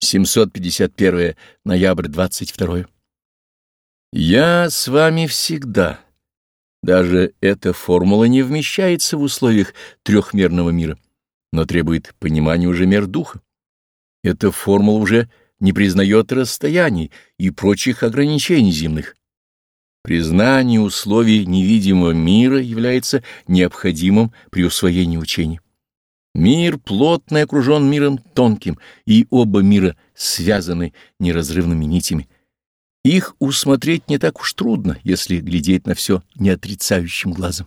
751 ноябрь 22. Я с вами всегда. Даже эта формула не вмещается в условиях трехмерного мира, но требует понимания уже мер духа. Эта формула уже не признает расстояний и прочих ограничений земных. Признание условий невидимого мира является необходимым при усвоении учения. Мир плотно окружен миром тонким, и оба мира связаны неразрывными нитями. Их усмотреть не так уж трудно, если глядеть на все неотрицающим глазом.